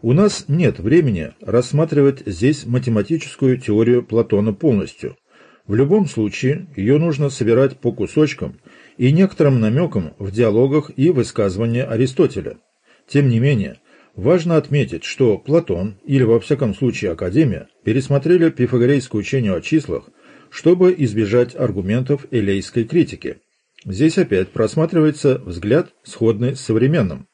У нас нет времени рассматривать здесь математическую теорию Платона полностью. В любом случае, ее нужно собирать по кусочкам и некоторым намекам в диалогах и высказывании Аристотеля. Тем не менее, важно отметить, что Платон, или во всяком случае Академия, пересмотрели пифагорейское учение о числах, чтобы избежать аргументов элейской критики. Здесь опять просматривается взгляд, сходный с современным.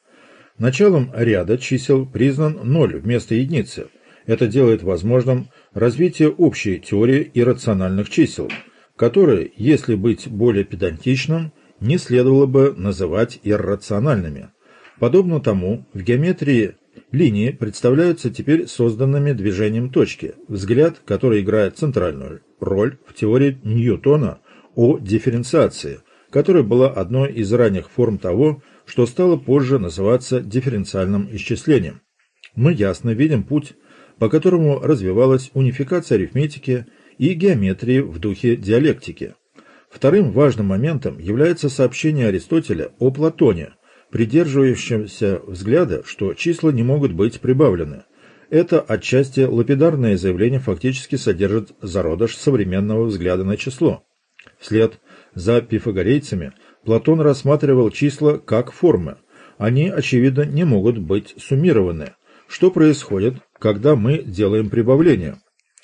Началом ряда чисел признан ноль вместо единицы. Это делает возможным развитие общей теории иррациональных чисел, которые, если быть более педантичным, не следовало бы называть иррациональными. Подобно тому, в геометрии линии представляются теперь созданными движением точки, взгляд, который играет центральную роль в теории Ньютона о дифференциации, которая была одной из ранних форм того, что стало позже называться дифференциальным исчислением. Мы ясно видим путь, по которому развивалась унификация арифметики и геометрии в духе диалектики. Вторым важным моментом является сообщение Аристотеля о Платоне, придерживающемся взгляда, что числа не могут быть прибавлены. Это отчасти лапидарное заявление фактически содержит зародыш современного взгляда на число. Вслед за пифагорейцами Платон рассматривал числа как формы. Они, очевидно, не могут быть суммированы. Что происходит, когда мы делаем прибавление?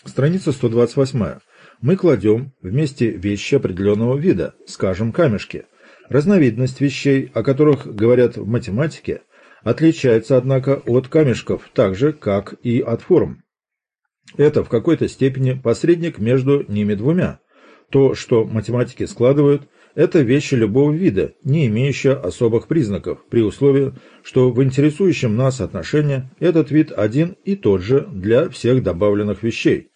Страница 128. Мы кладем вместе вещи определенного вида, скажем, камешки. Разновидность вещей, о которых говорят в математике, отличается, однако, от камешков, так же, как и от форм. Это в какой-то степени посредник между ними двумя. То, что математики складывают – это вещи любого вида, не имеющие особых признаков, при условии, что в интересующем нас отношении этот вид один и тот же для всех добавленных вещей.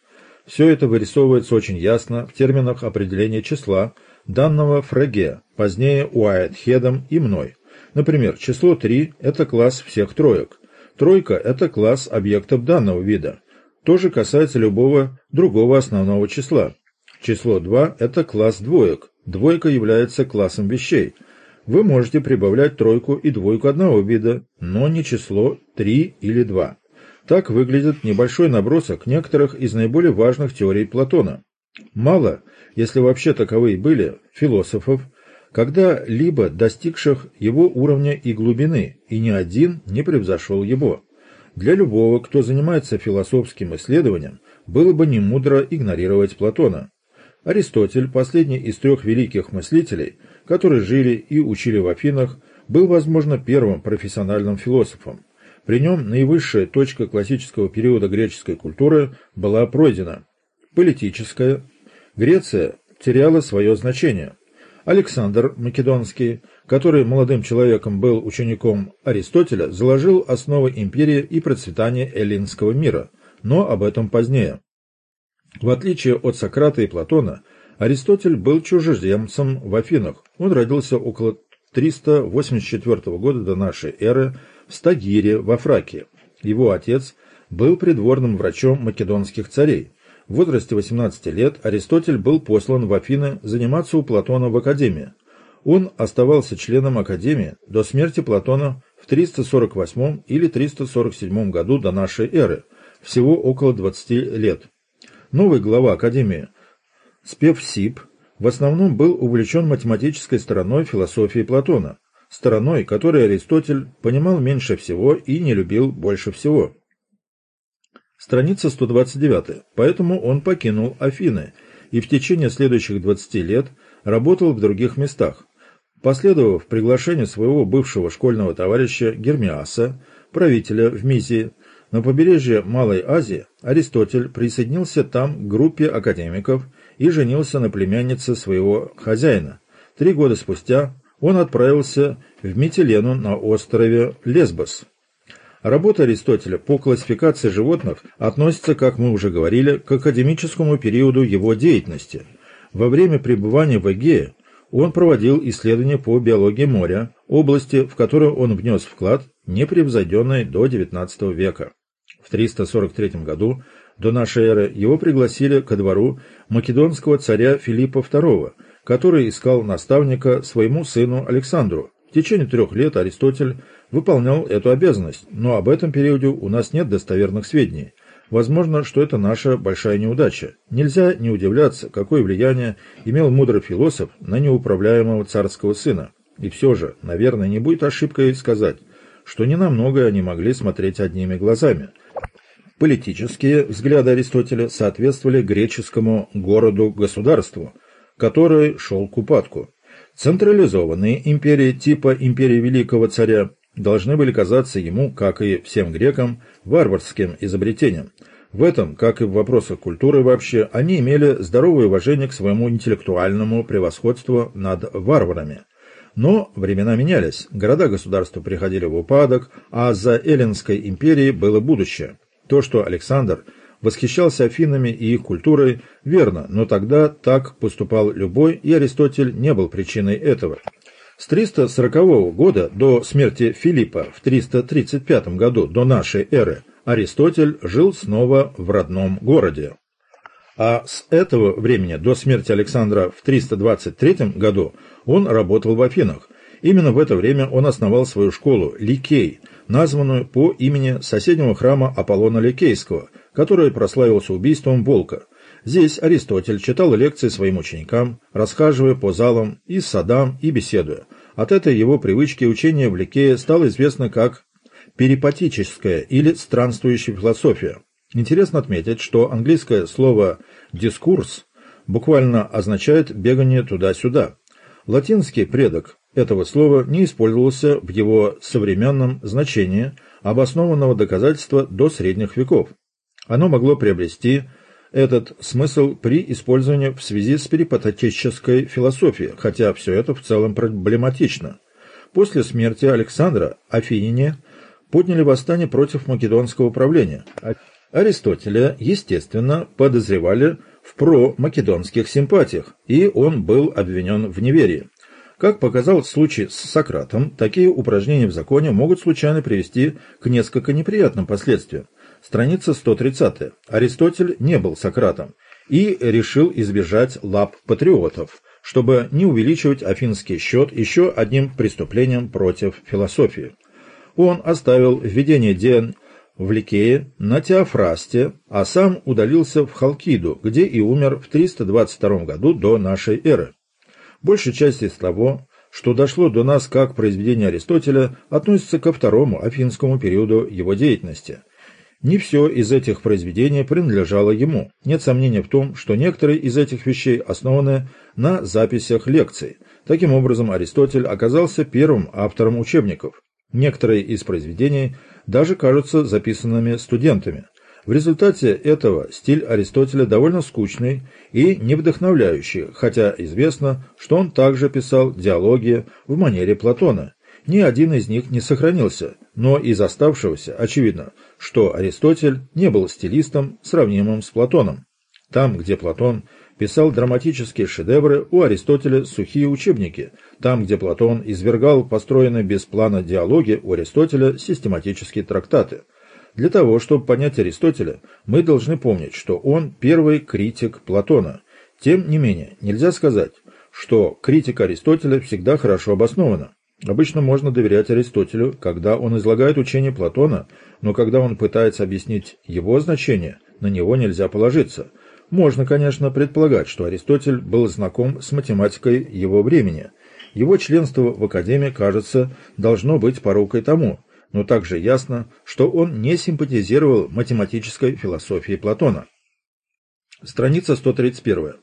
Все это вырисовывается очень ясно в терминах определения числа, данного Фреге, позднее Уайтхедом и мной. Например, число 3 – это класс всех троек. Тройка – это класс объектов данного вида. То же касается любого другого основного числа. Число 2 – это класс двоек. Двойка является классом вещей. Вы можете прибавлять тройку и двойку одного вида, но не число 3 или 2. Так выглядит небольшой набросок некоторых из наиболее важных теорий Платона. Мало, если вообще таковые были, философов, когда-либо достигших его уровня и глубины, и ни один не превзошел его. Для любого, кто занимается философским исследованием, было бы немудро игнорировать Платона. Аристотель, последний из трех великих мыслителей, которые жили и учили в Афинах, был, возможно, первым профессиональным философом. При нем наивысшая точка классического периода греческой культуры была пройдена. Политическая. Греция теряла свое значение. Александр Македонский, который молодым человеком был учеником Аристотеля, заложил основы империи и процветания эллинского мира, но об этом позднее. В отличие от Сократа и Платона, Аристотель был чужеземцем в Афинах. Он родился около 384 года до нашей эры в Стагире, во Фракии. Его отец был придворным врачом македонских царей. В возрасте 18 лет Аристотель был послан в Афины заниматься у Платона в Академии. Он оставался членом Академии до смерти Платона в 348 или 347 году до нашей эры, всего около 20 лет. Новый глава Академии Спевсип в основном был увлечен математической стороной философии Платона, стороной, которой Аристотель понимал меньше всего и не любил больше всего. Страница 129. Поэтому он покинул Афины и в течение следующих 20 лет работал в других местах. Последовав приглашению своего бывшего школьного товарища Гермиаса, правителя в Мизии, на побережье Малой Азии Аристотель присоединился там к группе академиков и женился на племяннице своего хозяина. Три года спустя он отправился в Митилену на острове Лесбос. Работа Аристотеля по классификации животных относится, как мы уже говорили, к академическому периоду его деятельности. Во время пребывания в Эгее он проводил исследования по биологии моря, области, в которую он внес вклад, непревзойденный до XIX века. В 343 году до нашей эры его пригласили ко двору македонского царя Филиппа II, который искал наставника своему сыну Александру, В течение трех лет Аристотель выполнял эту обязанность, но об этом периоде у нас нет достоверных сведений. Возможно, что это наша большая неудача. Нельзя не удивляться, какое влияние имел мудрый философ на неуправляемого царского сына. И все же, наверное, не будет ошибкой сказать, что не на многое они могли смотреть одними глазами. Политические взгляды Аристотеля соответствовали греческому городу-государству, который шел к упадку. Централизованные империи типа империи Великого Царя должны были казаться ему, как и всем грекам, варварским изобретением. В этом, как и в вопросах культуры вообще, они имели здоровое уважение к своему интеллектуальному превосходству над варварами. Но времена менялись, города-государства приходили в упадок, а за Эллинской империей было будущее. То, что Александр восхищался Афинами и их культурой, верно, но тогда так поступал любой, и Аристотель не был причиной этого. С 340 года до смерти Филиппа в 335 году до нашей эры Аристотель жил снова в родном городе. А с этого времени до смерти Александра в 323 году он работал в Афинах. Именно в это время он основал свою школу Ликей, названную по имени соседнего храма Аполлона Ликейского, который прославился убийством волка – Здесь Аристотель читал лекции своим ученикам, расхаживая по залам и садам и беседуя. От этой его привычки учение в Ликее стало известно как перипатическая или странствующая философия. Интересно отметить, что английское слово «дискурс» буквально означает «бегание туда-сюда». Латинский предок этого слова не использовался в его современном значении, обоснованного доказательства до средних веков. Оно могло приобрести этот смысл при использовании в связи с перипатетической философией, хотя все это в целом проблематично. После смерти Александра афиняне подняли восстание против македонского правления. Аристотеля, естественно, подозревали в про-македонских симпатиях, и он был обвинен в неверии. Как показал случай с Сократом, такие упражнения в законе могут случайно привести к несколько неприятным последствиям. Страница 130. Аристотель не был Сократом и решил избежать лап патриотов, чтобы не увеличивать афинский счет еще одним преступлением против философии. Он оставил введение ден в Ликее на Теофрасте, а сам удалился в Халкиду, где и умер в 322 году до нашей эры. Большая часть из того, что дошло до нас как произведение Аристотеля, относится ко второму афинскому периоду его деятельности – не все из этих произведений принадлежало ему. Нет сомнения в том, что некоторые из этих вещей основаны на записях лекций. Таким образом, Аристотель оказался первым автором учебников. Некоторые из произведений даже кажутся записанными студентами. В результате этого стиль Аристотеля довольно скучный и невдохновляющий, хотя известно, что он также писал диалоги в манере Платона. Ни один из них не сохранился, но из оставшегося очевидно, что Аристотель не был стилистом, сравнимым с Платоном. Там, где Платон писал драматические шедевры, у Аристотеля сухие учебники. Там, где Платон извергал построенные без плана диалоги, у Аристотеля систематические трактаты. Для того, чтобы понять Аристотеля, мы должны помнить, что он первый критик Платона. Тем не менее, нельзя сказать, что критика Аристотеля всегда хорошо обоснована. Обычно можно доверять Аристотелю, когда он излагает учение Платона, но когда он пытается объяснить его значение, на него нельзя положиться. Можно, конечно, предполагать, что Аристотель был знаком с математикой его времени. Его членство в Академии, кажется, должно быть порукой тому, но также ясно, что он не симпатизировал математической философии Платона. Страница 131.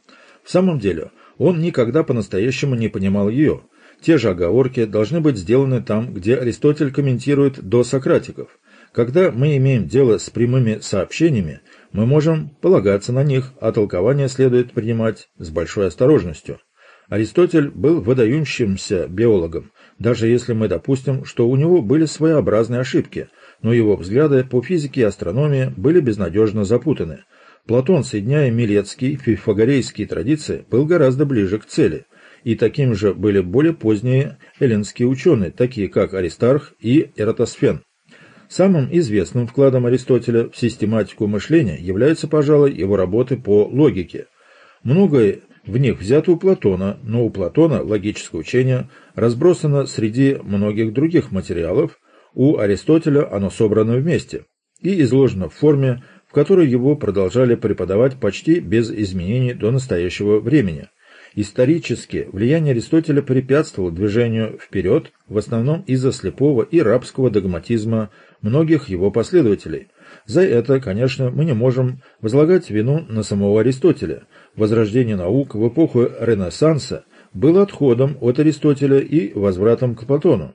В самом деле, он никогда по-настоящему не понимал ее – те же оговорки должны быть сделаны там, где Аристотель комментирует до Сократиков. Когда мы имеем дело с прямыми сообщениями, мы можем полагаться на них, а толкование следует принимать с большой осторожностью. Аристотель был выдающимся биологом, даже если мы допустим, что у него были своеобразные ошибки, но его взгляды по физике и астрономии были безнадежно запутаны. Платон, соединяя милецкие и пифагорейские традиции, был гораздо ближе к цели – и таким же были более поздние эллинские ученые, такие как Аристарх и Эратосфен. Самым известным вкладом Аристотеля в систематику мышления являются, пожалуй, его работы по логике. Многое в них взято у Платона, но у Платона логическое учение разбросано среди многих других материалов, у Аристотеля оно собрано вместе и изложено в форме, в которой его продолжали преподавать почти без изменений до настоящего времени. Исторически влияние Аристотеля препятствовало движению вперед, в основном из-за слепого и рабского догматизма многих его последователей. За это, конечно, мы не можем возлагать вину на самого Аристотеля – возрождение наук в эпоху Ренессанса было отходом от Аристотеля и возвратом к Платону.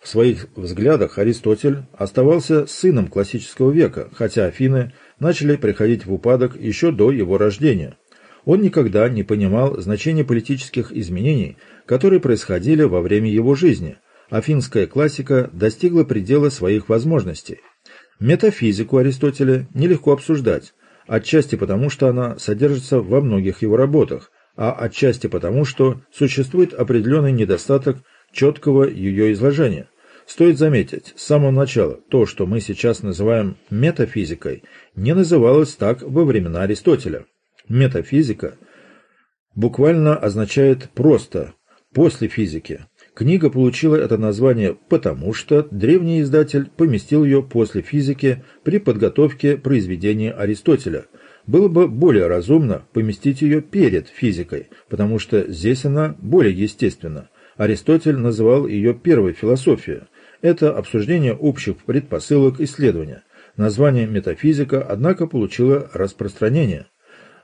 В своих взглядах Аристотель оставался сыном классического века, хотя Афины начали приходить в упадок еще до его рождения. Он никогда не понимал значения политических изменений, которые происходили во время его жизни. Афинская классика достигла предела своих возможностей. Метафизику Аристотеля нелегко обсуждать, отчасти потому, что она содержится во многих его работах, а отчасти потому, что существует определенный недостаток четкого ее изложения. Стоит заметить, с самого начала то, что мы сейчас называем метафизикой, не называлось так во времена Аристотеля. Метафизика буквально означает просто «после физики», Книга получила это название потому, что древний издатель поместил ее после физики при подготовке произведения Аристотеля. Было бы более разумно поместить ее перед физикой, потому что здесь она более естественна. Аристотель называл ее первой философией. Это обсуждение общих предпосылок исследования. Название метафизика, однако, получило распространение.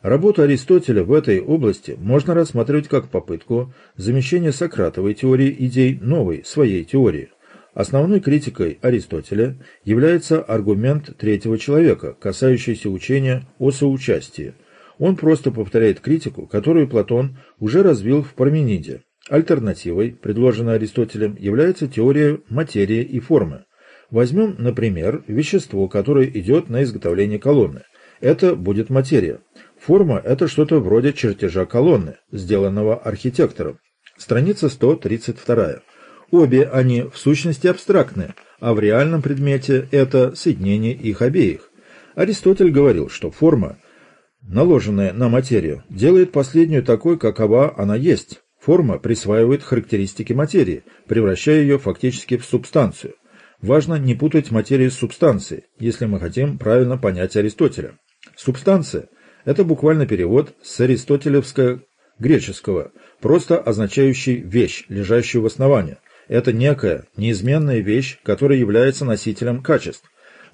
Работу Аристотеля в этой области можно рассматривать как попытку замещения Сократовой теории идей новой, своей теории. Основной критикой Аристотеля является аргумент третьего человека, касающийся учения о соучастии. Он просто повторяет критику, которую Платон уже развил в Пармениде. Альтернативой, предложенной Аристотелем, является теория материи и формы. Возьмем, например, вещество, которое идет на изготовление колонны. Это будет материя. Форма – это что-то вроде чертежа колонны, сделанного архитектором. Страница 132. Обе они в сущности абстрактны, а в реальном предмете это соединение их обеих. Аристотель говорил, что форма, наложенная на материю, делает последнюю такой, какова она есть. Форма присваивает характеристики материи, превращая ее фактически в субстанцию. Важно не путать материю с субстанцией, если мы хотим правильно понять Аристотеля. Субстанция – это буквально перевод с аристотелевского греческого, просто означающий вещь, лежащую в основании. Это некая, неизменная вещь, которая является носителем качеств.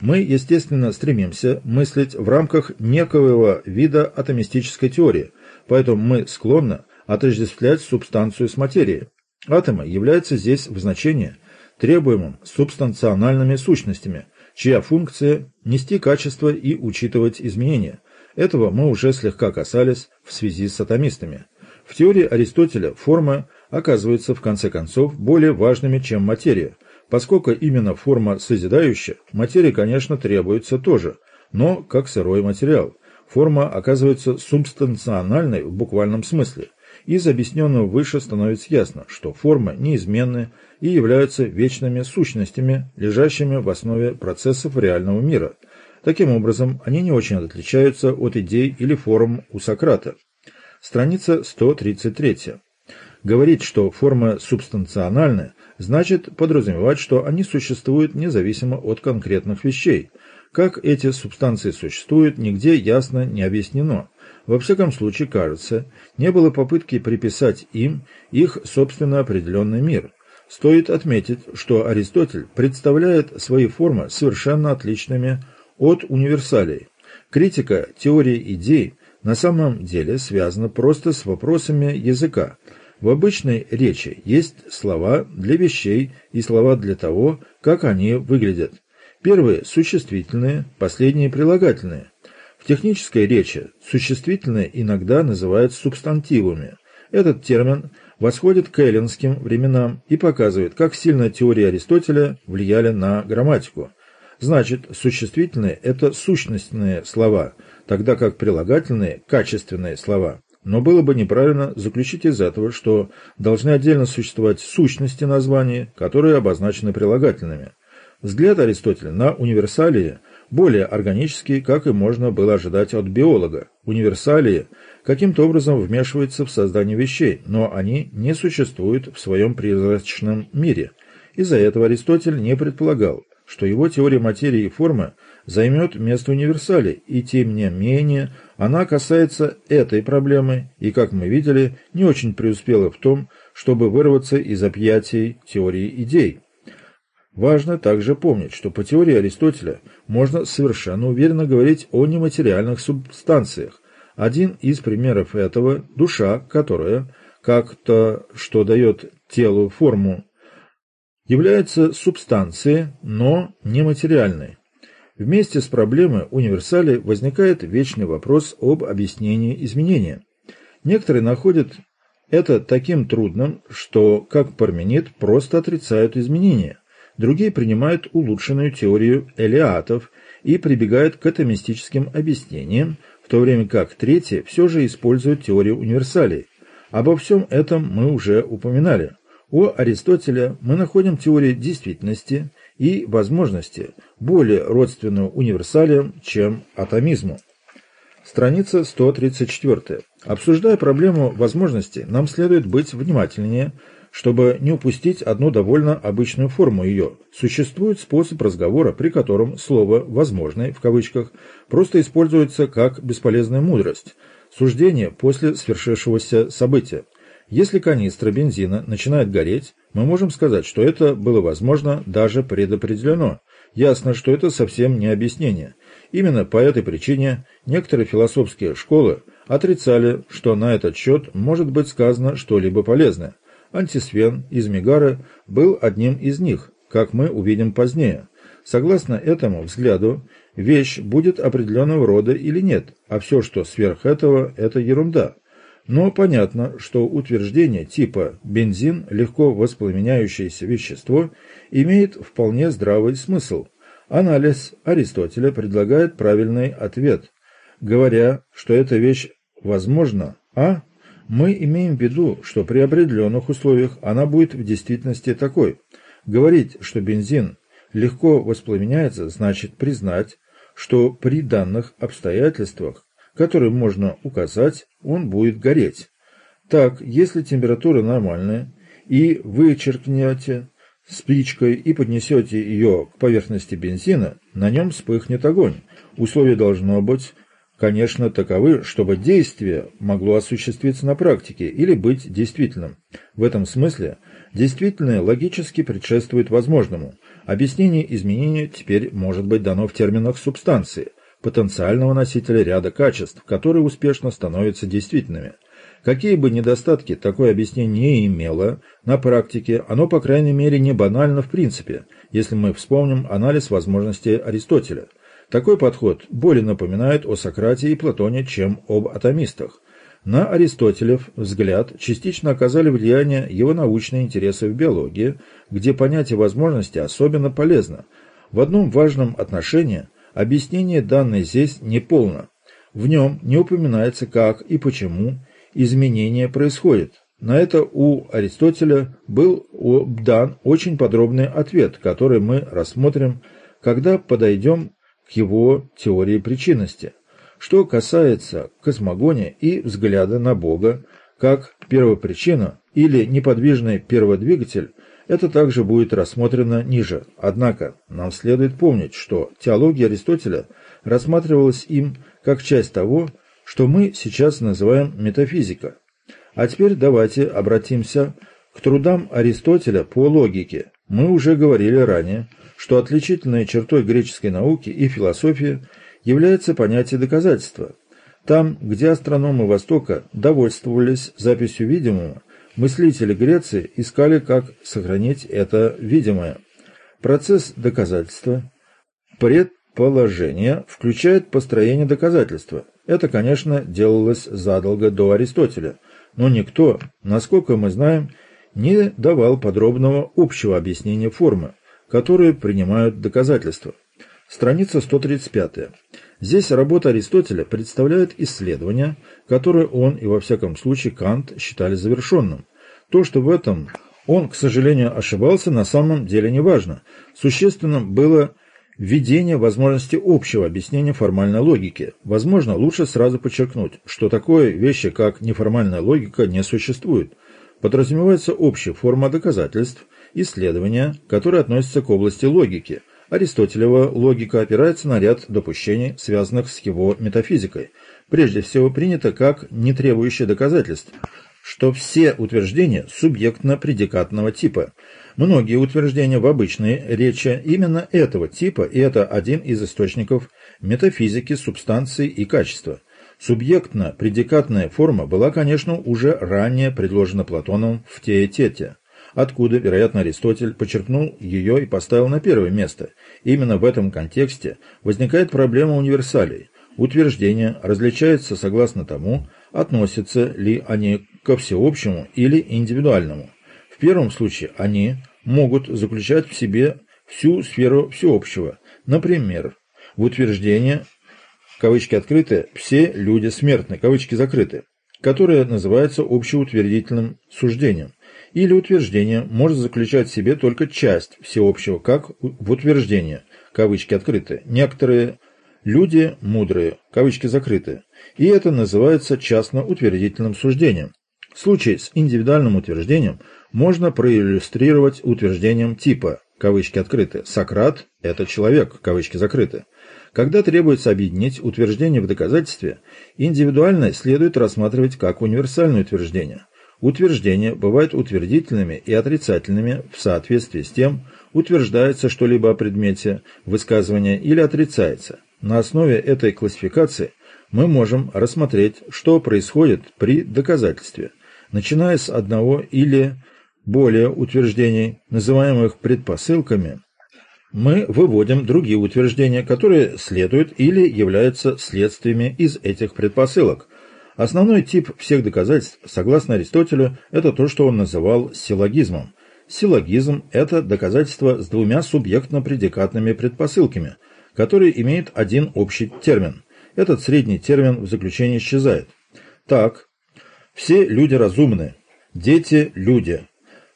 Мы, естественно, стремимся мыслить в рамках некоего вида атомистической теории, поэтому мы склонны отождествлять субстанцию с материей. Атомы являются здесь в значении, требуемым субстанциональными сущностями, чья функция – нести качество и учитывать изменения – этого мы уже слегка касались в связи с атомистами. В теории Аристотеля формы оказываются в конце концов более важными, чем материя. Поскольку именно форма созидающая, материя, конечно, требуется тоже, но как сырой материал. Форма оказывается субстанциональной в буквальном смысле. Из объясненного выше становится ясно, что формы неизменны и являются вечными сущностями, лежащими в основе процессов реального мира – Таким образом, они не очень отличаются от идей или форм у Сократа. Страница 133. Говорить, что форма субстанциональная, значит подразумевать, что они существуют независимо от конкретных вещей. Как эти субстанции существуют, нигде ясно не объяснено. Во всяком случае, кажется, не было попытки приписать им их собственно определенный мир. Стоит отметить, что Аристотель представляет свои формы совершенно отличными от универсалей. Критика теории идей на самом деле связана просто с вопросами языка. В обычной речи есть слова для вещей и слова для того, как они выглядят. Первые – существительные, последние – прилагательные. В технической речи существительные иногда называют субстантивами. Этот термин восходит к эллинским временам и показывает, как сильно теории Аристотеля влияли на грамматику. Значит, существительные – это сущностные слова, тогда как прилагательные – качественные слова. Но было бы неправильно заключить из этого, что должны отдельно существовать сущности названий, которые обозначены прилагательными. Взгляд Аристотеля на универсалии более органический, как и можно было ожидать от биолога. Универсалии каким-то образом вмешиваются в создание вещей, но они не существуют в своем призрачном мире. Из-за этого Аристотель не предполагал, что его теория материи и формы займет место универсали, и тем не менее она касается этой проблемы и, как мы видели, не очень преуспела в том, чтобы вырваться из объятий теории идей. Важно также помнить, что по теории Аристотеля можно совершенно уверенно говорить о нематериальных субстанциях. Один из примеров этого – душа, которая, как то, что дает телу форму, является субстанцией, но нематериальной. Вместе с проблемой универсали возникает вечный вопрос об объяснении изменения. Некоторые находят это таким трудным, что, как Парменид, просто отрицают изменения. Другие принимают улучшенную теорию элеатов и прибегают к атомистическим объяснениям, в то время как третьи все же используют теорию универсалей. Обо всем этом мы уже упоминали. У Аристотеля мы находим теорию действительности и возможности, более родственную универсалиям, чем атомизму. Страница 134. Обсуждая проблему возможности, нам следует быть внимательнее, чтобы не упустить одну довольно обычную форму ее. Существует способ разговора, при котором слово «возможный» в кавычках просто используется как бесполезная мудрость, суждение после свершившегося события. Если канистра бензина начинает гореть, мы можем сказать, что это было возможно даже предопределено. Ясно, что это совсем не объяснение. Именно по этой причине некоторые философские школы отрицали, что на этот счет может быть сказано что-либо полезное. Антисвен из Мегары был одним из них, как мы увидим позднее. Согласно этому взгляду, вещь будет определенного рода или нет, а все, что сверх этого, это ерунда – но понятно, что утверждение типа «бензин – легко воспламеняющееся вещество» имеет вполне здравый смысл. Анализ Аристотеля предлагает правильный ответ, говоря, что эта вещь возможна, а мы имеем в виду, что при определенных условиях она будет в действительности такой. Говорить, что бензин легко воспламеняется, значит признать, что при данных обстоятельствах который можно указать, он будет гореть. Так, если температура нормальная, и вы черкнете спичкой и поднесете ее к поверхности бензина, на нем вспыхнет огонь. Условия должно быть, конечно, таковы, чтобы действие могло осуществиться на практике или быть действительным. В этом смысле действительное логически предшествует возможному. Объяснение изменения теперь может быть дано в терминах субстанции потенциального носителя ряда качеств, которые успешно становятся действительными. Какие бы недостатки такое объяснение не имело, на практике оно, по крайней мере, не банально в принципе, если мы вспомним анализ возможностей Аристотеля. Такой подход более напоминает о Сократе и Платоне, чем об атомистах. На Аристотелев взгляд частично оказали влияние его научные интересы в биологии, где понятие возможности особенно полезно. В одном важном отношении – Объяснение данное здесь неполно. В нем не упоминается, как и почему изменения происходят. На это у Аристотеля был дан очень подробный ответ, который мы рассмотрим, когда подойдем к его теории причинности. Что касается космогония и взгляда на Бога, как первопричину или неподвижный перводвигатель, это также будет рассмотрено ниже. Однако нам следует помнить, что теология Аристотеля рассматривалась им как часть того, что мы сейчас называем метафизика. А теперь давайте обратимся к трудам Аристотеля по логике. Мы уже говорили ранее, что отличительной чертой греческой науки и философии является понятие доказательства. Там, где астрономы Востока довольствовались записью видимого, Мыслители Греции искали, как сохранить это видимое. Процесс доказательства, предположение, включает построение доказательства. Это, конечно, делалось задолго до Аристотеля, но никто, насколько мы знаем, не давал подробного общего объяснения формы, которые принимают доказательства. Страница 135. Здесь работа Аристотеля представляет исследование, которое он и во всяком случае Кант считали завершенным. То, что в этом он, к сожалению, ошибался, на самом деле не важно. Существенным было Введение возможности общего объяснения формальной логики. Возможно, лучше сразу подчеркнуть, что такое вещи, как неформальная логика, не существует. Подразумевается общая форма доказательств, исследования, которые относятся к области логики. Аристотелева логика опирается на ряд допущений, связанных с его метафизикой. Прежде всего принято как не требующее доказательств, что все утверждения субъектно-предикатного типа. Многие утверждения в обычной речи именно этого типа, и это один из источников метафизики субстанции и качества. Субъектно-предикатная форма была, конечно, уже ранее предложена Платоном в Теетете, откуда, вероятно, Аристотель почерпнул ее и поставил на первое место. Именно в этом контексте возникает проблема универсалей. Утверждения различаются согласно тому, относятся ли они ко всеобщему или индивидуальному. В первом случае они могут заключать в себе всю сферу всеобщего. Например, в утверждение, кавычки открыты, «все люди смертны», кавычки закрыты, которое называется общеутвердительным суждением. Или утверждение может заключать в себе только часть всеобщего, как в утверждение, кавычки открыты. Некоторые люди мудрые, кавычки закрыты. И это называется частно-утвердительным суждением. Случай с индивидуальным утверждением можно проиллюстрировать утверждением типа, кавычки открыты, «Сократ – это человек», кавычки закрыты. Когда требуется объединить утверждение в доказательстве, индивидуальное следует рассматривать как универсальное утверждение. Утверждения бывают утвердительными и отрицательными в соответствии с тем, утверждается что-либо о предмете высказывания или отрицается. На основе этой классификации мы можем рассмотреть, что происходит при доказательстве, начиная с одного или более утверждений, называемых предпосылками, мы выводим другие утверждения, которые следуют или являются следствиями из этих предпосылок. Основной тип всех доказательств, согласно Аристотелю, это то, что он называл силлогизмом. Силлогизм – это доказательство с двумя субъектно-предикатными предпосылками, которые имеют один общий термин – этот средний термин в заключении исчезает. Так, все люди разумны, дети – люди.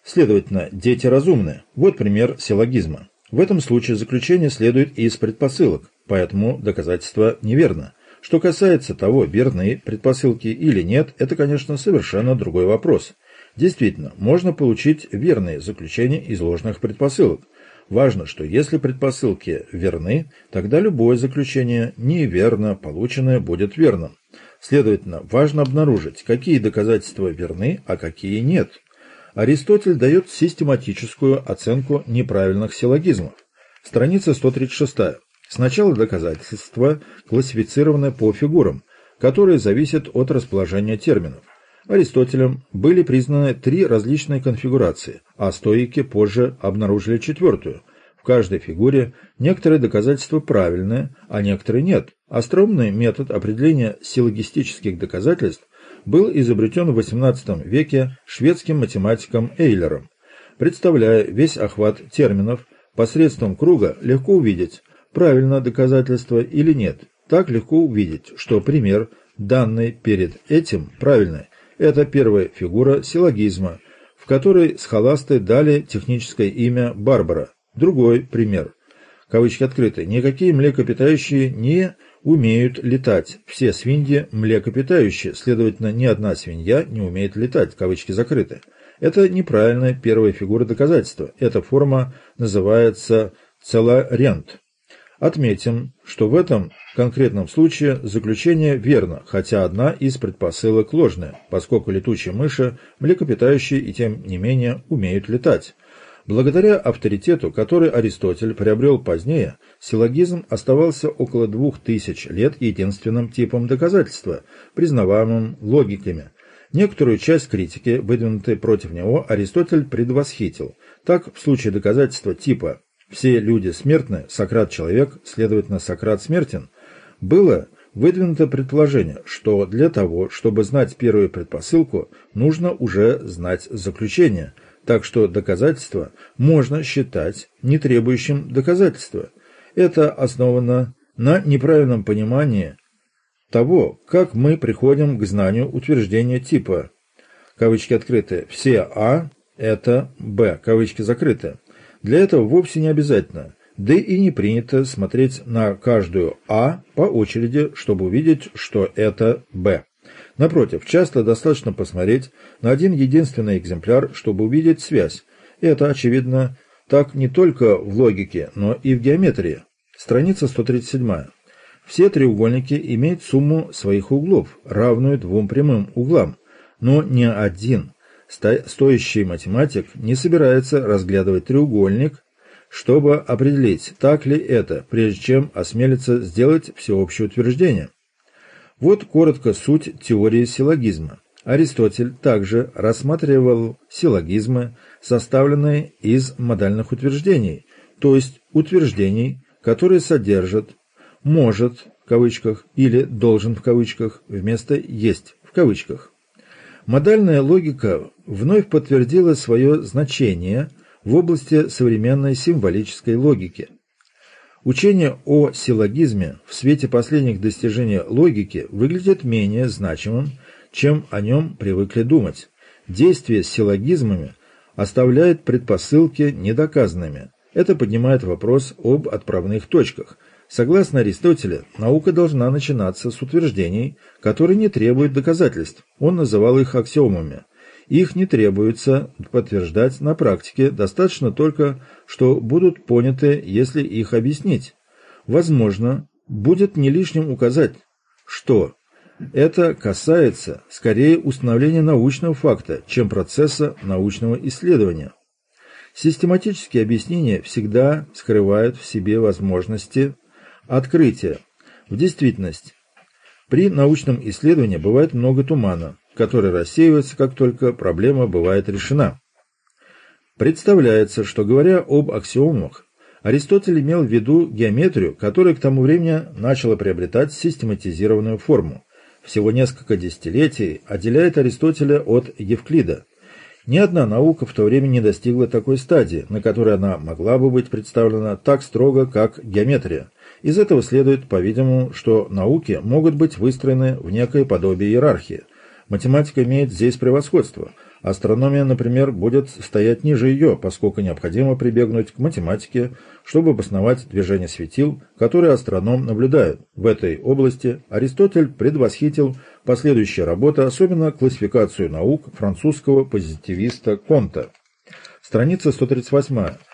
Следовательно, дети разумны. Вот пример силлогизма. В этом случае заключение следует из предпосылок, поэтому доказательство неверно. Что касается того, верны предпосылки или нет, это, конечно, совершенно другой вопрос. Действительно, можно получить верные заключения из ложных предпосылок. Важно, что если предпосылки верны, тогда любое заключение неверно полученное будет верным. Следовательно, важно обнаружить, какие доказательства верны, а какие нет. Аристотель дает систематическую оценку неправильных силлогизмов. Страница 136. Сначала доказательства классифицированы по фигурам, которые зависят от расположения терминов. Аристотелем были признаны три различные конфигурации, а стоики позже обнаружили четвертую. В каждой фигуре некоторые доказательства правильные, а некоторые нет. Остромный метод определения силлогистических доказательств был изобретен в XVIII веке шведским математиком Эйлером. Представляя весь охват терминов, посредством круга легко увидеть, правильно доказательство или нет. Так легко увидеть, что пример, данный перед этим, правильный. Это первая фигура силлогизма, в которой схоласты дали техническое имя Барбара. Другой пример. Кавычки открыты. Никакие млекопитающие не умеют летать. Все свиньи млекопитающие, следовательно, ни одна свинья не умеет летать. Кавычки закрыты. Это неправильная первая фигура доказательства. Эта форма называется целорент. Отметим, что в этом конкретном случае заключение верно, хотя одна из предпосылок ложная, поскольку летучие мыши млекопитающие и тем не менее умеют летать. Благодаря авторитету, который Аристотель приобрел позднее, силлогизм оставался около двух тысяч лет единственным типом доказательства, признаваемым логиками. Некоторую часть критики, выдвинутой против него, Аристотель предвосхитил. Так, в случае доказательства типа все люди смертны, Сократ человек, следовательно, Сократ смертен, было выдвинуто предположение, что для того, чтобы знать первую предпосылку, нужно уже знать заключение, так что доказательство можно считать не требующим доказательства. Это основано на неправильном понимании того, как мы приходим к знанию утверждения типа, все А – это Б, кавычки закрыты. Для этого вовсе не обязательно Да и не принято смотреть на каждую А по очереди, чтобы увидеть, что это Б. Напротив, часто достаточно посмотреть на один единственный экземпляр, чтобы увидеть связь. И это, очевидно, так не только в логике, но и в геометрии. Страница 137. Все треугольники имеют сумму своих углов, равную двум прямым углам, но ни один стоящий математик не собирается разглядывать треугольник, чтобы определить, так ли это, прежде чем осмелиться сделать всеобщее утверждение. Вот коротко суть теории силлогизма. Аристотель также рассматривал силлогизмы, составленные из модальных утверждений, то есть утверждений, которые содержат «может» в кавычках или «должен» в кавычках вместо «есть» в кавычках. Модальная логика вновь подтвердила свое значение в области современной символической логики. Учение о силлогизме в свете последних достижений логики выглядит менее значимым, чем о нем привыкли думать. Действие с силлогизмами оставляет предпосылки недоказанными. Это поднимает вопрос об отправных точках. Согласно Аристотелю, наука должна начинаться с утверждений, которые не требуют доказательств. Он называл их аксиомами. Их не требуется подтверждать на практике, достаточно только, что будут поняты, если их объяснить. Возможно, будет не лишним указать, что это касается скорее установления научного факта, чем процесса научного исследования. Систематические объяснения всегда скрывают в себе возможности открытия. В действительности, при научном исследовании бывает много тумана, который рассеивается, как только проблема бывает решена. Представляется, что говоря об аксиомах, Аристотель имел в виду геометрию, которая к тому времени начала приобретать систематизированную форму. Всего несколько десятилетий отделяет Аристотеля от Евклида. Ни одна наука в то время не достигла такой стадии, на которой она могла бы быть представлена так строго, как геометрия. Из этого следует, по-видимому, что науки могут быть выстроены в некое подобие иерархии. Математика имеет здесь превосходство. Астрономия, например, будет стоять ниже ее, поскольку необходимо прибегнуть к математике, чтобы обосновать движение светил, которые астроном наблюдает. В этой области Аристотель предвосхитил последующие работы, особенно классификацию наук французского позитивиста Конта. Страница 138.